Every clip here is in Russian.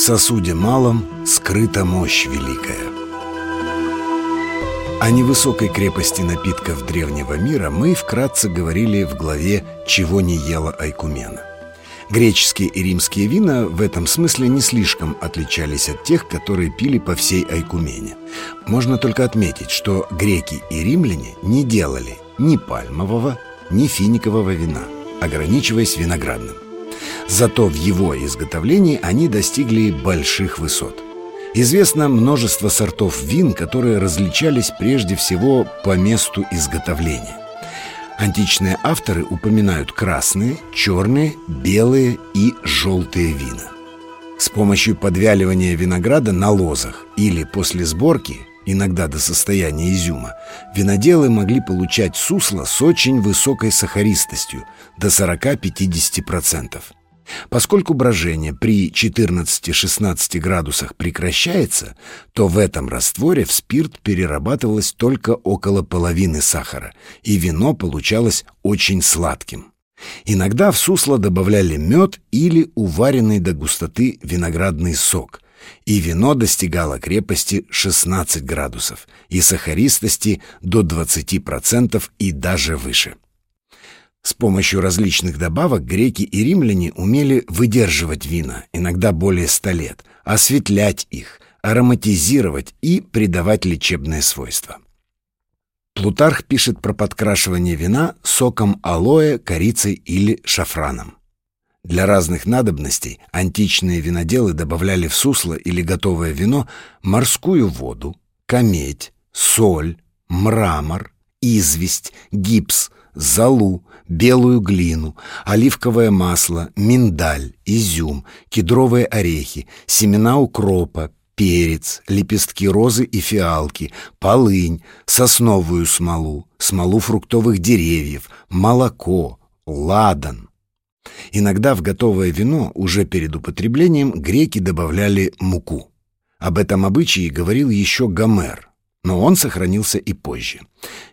сосуде малом скрыта мощь великая. О невысокой крепости напитков древнего мира мы вкратце говорили в главе «Чего не ела Айкумена». Греческие и римские вина в этом смысле не слишком отличались от тех, которые пили по всей Айкумене. Можно только отметить, что греки и римляне не делали ни пальмового, ни финикового вина, ограничиваясь виноградным. Зато в его изготовлении они достигли больших высот. Известно множество сортов вин, которые различались прежде всего по месту изготовления. Античные авторы упоминают красные, черные, белые и желтые вина. С помощью подвяливания винограда на лозах или после сборки, иногда до состояния изюма, виноделы могли получать сусло с очень высокой сахаристостью, до 40-50%. Поскольку брожение при 14-16 градусах прекращается, то в этом растворе в спирт перерабатывалось только около половины сахара, и вино получалось очень сладким. Иногда в сусло добавляли мед или уваренный до густоты виноградный сок, и вино достигало крепости 16 градусов и сахаристости до 20% и даже выше. С помощью различных добавок греки и римляне умели выдерживать вина, иногда более ста лет, осветлять их, ароматизировать и придавать лечебные свойства. Плутарх пишет про подкрашивание вина соком алоэ, корицей или шафраном. Для разных надобностей античные виноделы добавляли в сусло или готовое вино морскую воду, камедь, соль, мрамор, известь, гипс, золу, белую глину, оливковое масло, миндаль, изюм, кедровые орехи, семена укропа, перец, лепестки розы и фиалки, полынь, сосновую смолу, смолу фруктовых деревьев, молоко, ладан. Иногда в готовое вино уже перед употреблением греки добавляли муку. Об этом обычае говорил еще Гомер но он сохранился и позже.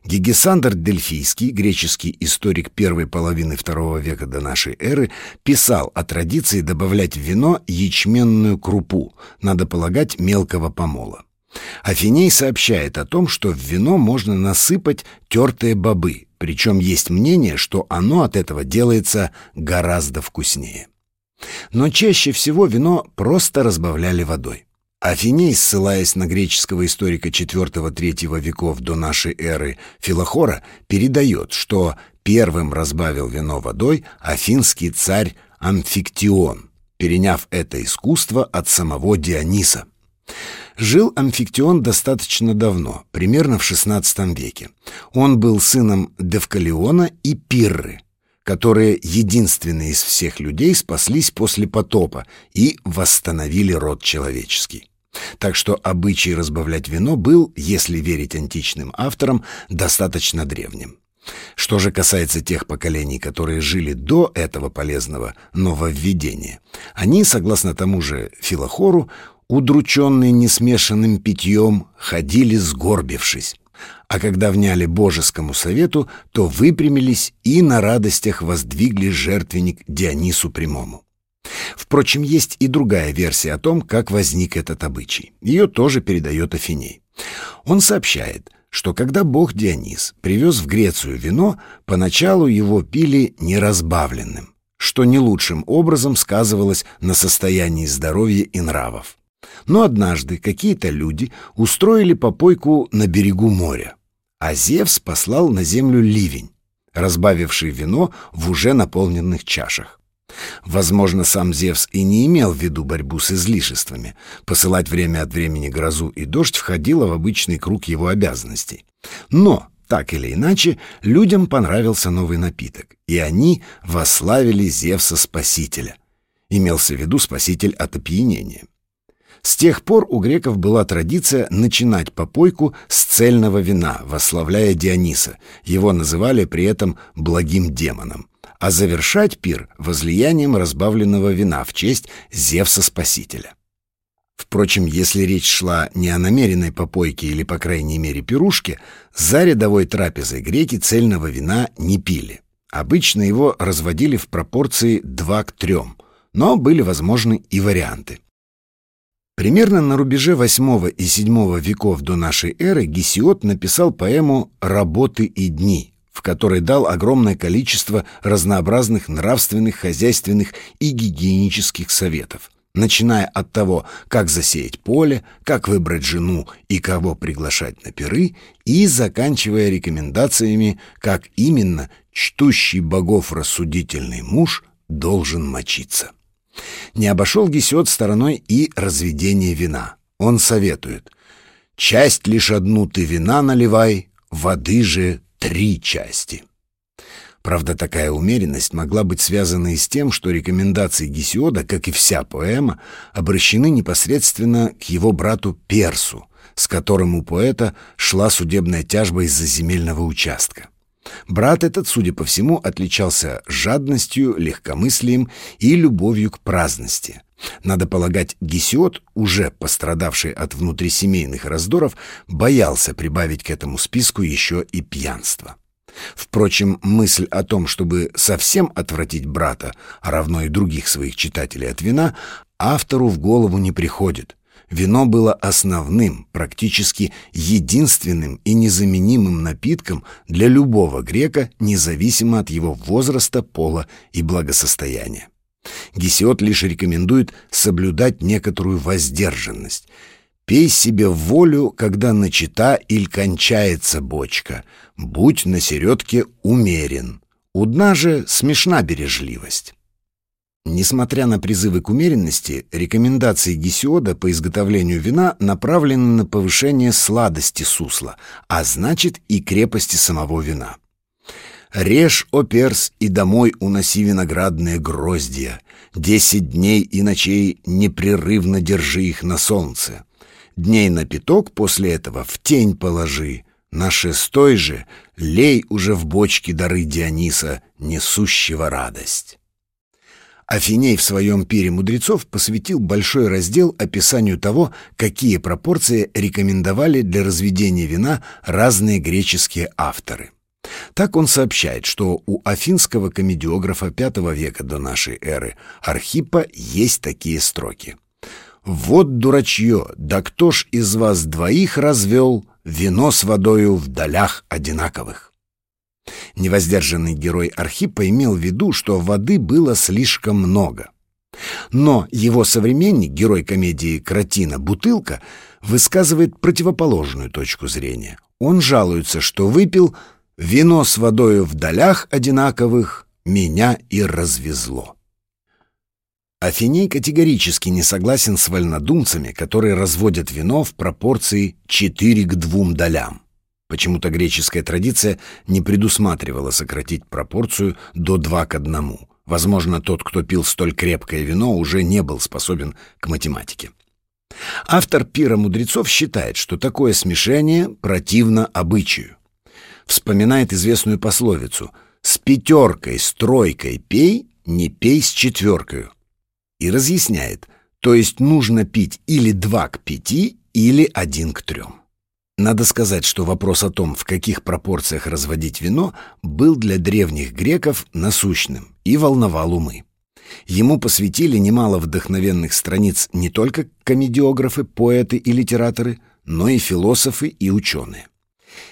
Гигесандр Дельфийский, греческий историк первой половины второго века до нашей эры, писал о традиции добавлять в вино ячменную крупу, надо полагать, мелкого помола. Афиней сообщает о том, что в вино можно насыпать тертые бобы, причем есть мнение, что оно от этого делается гораздо вкуснее. Но чаще всего вино просто разбавляли водой. Афиней, ссылаясь на греческого историка IV-III веков до нашей эры Филохора, передает, что первым разбавил вино водой афинский царь Амфиктион, переняв это искусство от самого Диониса. Жил Амфиктион достаточно давно, примерно в XVI веке. Он был сыном Девкалиона и Пирры, которые единственные из всех людей спаслись после потопа и восстановили род человеческий. Так что обычай разбавлять вино был, если верить античным авторам, достаточно древним. Что же касается тех поколений, которые жили до этого полезного нововведения, они, согласно тому же Филохору, удрученные несмешанным питьем, ходили сгорбившись а когда вняли божескому совету, то выпрямились и на радостях воздвигли жертвенник Дионису Прямому. Впрочем, есть и другая версия о том, как возник этот обычай. Ее тоже передает Афиней. Он сообщает, что когда бог Дионис привез в Грецию вино, поначалу его пили неразбавленным, что не лучшим образом сказывалось на состоянии здоровья и нравов. Но однажды какие-то люди устроили попойку на берегу моря, а Зевс послал на землю ливень, разбавивший вино в уже наполненных чашах. Возможно, сам Зевс и не имел в виду борьбу с излишествами. Посылать время от времени грозу и дождь входило в обычный круг его обязанностей. Но, так или иначе, людям понравился новый напиток, и они вославили Зевса-спасителя. Имелся в виду спаситель от опьянения. С тех пор у греков была традиция начинать попойку с цельного вина, восславляя Диониса. Его называли при этом «благим демоном», а завершать пир возлиянием разбавленного вина в честь Зевса-спасителя. Впрочем, если речь шла не о намеренной попойке или, по крайней мере, пирушке, за рядовой трапезой греки цельного вина не пили. Обычно его разводили в пропорции 2 к 3, но были возможны и варианты. Примерно на рубеже VIII и VII веков до нашей эры Гесиод написал поэму «Работы и дни», в которой дал огромное количество разнообразных нравственных, хозяйственных и гигиенических советов, начиная от того, как засеять поле, как выбрать жену и кого приглашать на пиры, и заканчивая рекомендациями, как именно чтущий богов рассудительный муж должен мочиться. Не обошел Гесиод стороной и разведение вина. Он советует. «Часть лишь одну ты вина наливай, воды же три части». Правда, такая умеренность могла быть связана и с тем, что рекомендации Гесиода, как и вся поэма, обращены непосредственно к его брату Персу, с которым у поэта шла судебная тяжба из-за земельного участка. Брат этот, судя по всему, отличался жадностью, легкомыслием и любовью к праздности. Надо полагать, Гесиод, уже пострадавший от внутрисемейных раздоров, боялся прибавить к этому списку еще и пьянство. Впрочем, мысль о том, чтобы совсем отвратить брата, а равно и других своих читателей от вина, автору в голову не приходит. Вино было основным, практически единственным и незаменимым напитком для любого грека, независимо от его возраста, пола и благосостояния. Гесиод лишь рекомендует соблюдать некоторую воздержанность. «Пей себе волю, когда начата или кончается бочка. Будь на середке умерен. У дна же смешна бережливость». Несмотря на призывы к умеренности, рекомендации Гесиода по изготовлению вина направлены на повышение сладости сусла, а значит и крепости самого вина. «Режь, о перс, и домой уноси виноградные гроздья. Десять дней и ночей непрерывно держи их на солнце. Дней на пяток после этого в тень положи. На шестой же лей уже в бочке дары Диониса, несущего радость». Афиней в своем пире мудрецов посвятил большой раздел описанию того, какие пропорции рекомендовали для разведения вина разные греческие авторы. Так он сообщает, что у афинского комедиографа V века до нашей эры Архипа есть такие строки. «Вот дурачье, да кто ж из вас двоих развел вино с водою в долях одинаковых?» Невоздержанный герой Архипа имел в виду, что воды было слишком много. Но его современник, герой комедии «Кратина. Бутылка», высказывает противоположную точку зрения. Он жалуется, что выпил «вино с водою в долях одинаковых меня и развезло». Афиней категорически не согласен с вольнодумцами, которые разводят вино в пропорции 4 к 2 долям. Почему-то греческая традиция не предусматривала сократить пропорцию до два к одному. Возможно, тот, кто пил столь крепкое вино, уже не был способен к математике. Автор пира мудрецов считает, что такое смешение противно обычаю. Вспоминает известную пословицу «С пятеркой, с тройкой пей, не пей с четверкой». И разъясняет, то есть нужно пить или два к пяти, или один к трем. Надо сказать, что вопрос о том, в каких пропорциях разводить вино, был для древних греков насущным и волновал умы. Ему посвятили немало вдохновенных страниц не только комедиографы, поэты и литераторы, но и философы и ученые.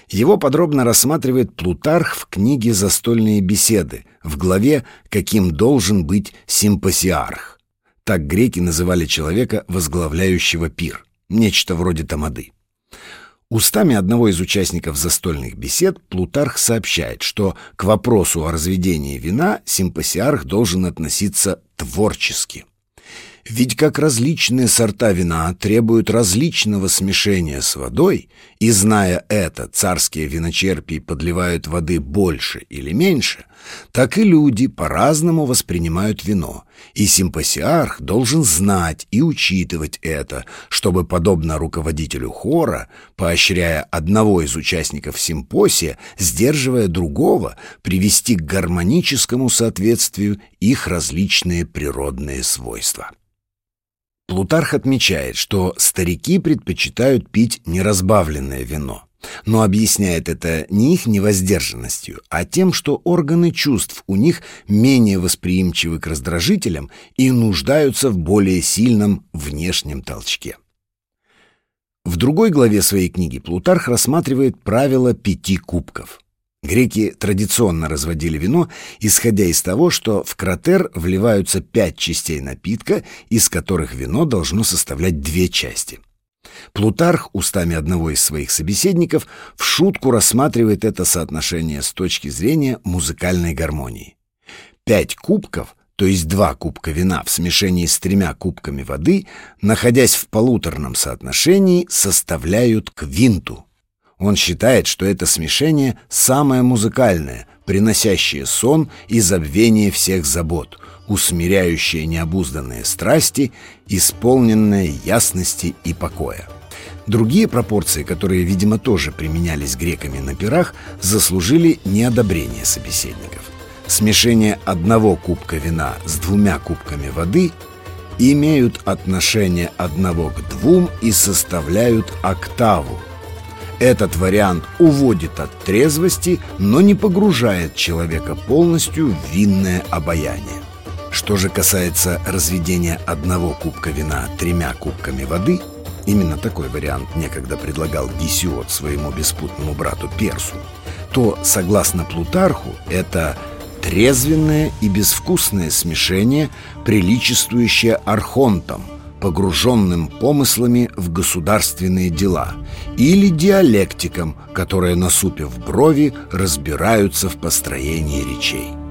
Его подробно рассматривает Плутарх в книге «Застольные беседы» в главе «Каким должен быть симпосиарх». Так греки называли человека, возглавляющего пир, нечто вроде тамады. Устами одного из участников застольных бесед Плутарх сообщает, что к вопросу о разведении вина симпосиарх должен относиться творчески. Ведь как различные сорта вина требуют различного смешения с водой, и, зная это, царские виночерпии подливают воды больше или меньше, так и люди по-разному воспринимают вино, и симпосиарх должен знать и учитывать это, чтобы, подобно руководителю хора, поощряя одного из участников симпосия, сдерживая другого, привести к гармоническому соответствию их различные природные свойства. Плутарх отмечает, что старики предпочитают пить неразбавленное вино, Но объясняет это не их невоздержанностью, а тем, что органы чувств у них менее восприимчивы к раздражителям и нуждаются в более сильном внешнем толчке. В другой главе своей книги Плутарх рассматривает правило пяти кубков. Греки традиционно разводили вино, исходя из того, что в кратер вливаются пять частей напитка, из которых вино должно составлять две части. Плутарх устами одного из своих собеседников в шутку рассматривает это соотношение с точки зрения музыкальной гармонии. Пять кубков то есть два кубка вина в смешении с тремя кубками воды, находясь в полуторном соотношении, составляют квинту. Он считает, что это смешение самое музыкальное, приносящее сон и забвение всех забот, усмиряющее необузданные страсти, исполненное ясности и покоя. Другие пропорции, которые, видимо, тоже применялись греками на пирах, заслужили неодобрение собеседников смешение одного кубка вина с двумя кубками воды имеют отношение одного к двум и составляют октаву. Этот вариант уводит от трезвости, но не погружает человека полностью в винное обаяние. Что же касается разведения одного кубка вина тремя кубками воды, именно такой вариант некогда предлагал Гесиод своему беспутному брату Персу, то, согласно Плутарху, это – трезвенное и безвкусное смешение, приличествующее архонтам, погруженным помыслами в государственные дела, или диалектикам, которые, насупив брови, разбираются в построении речей.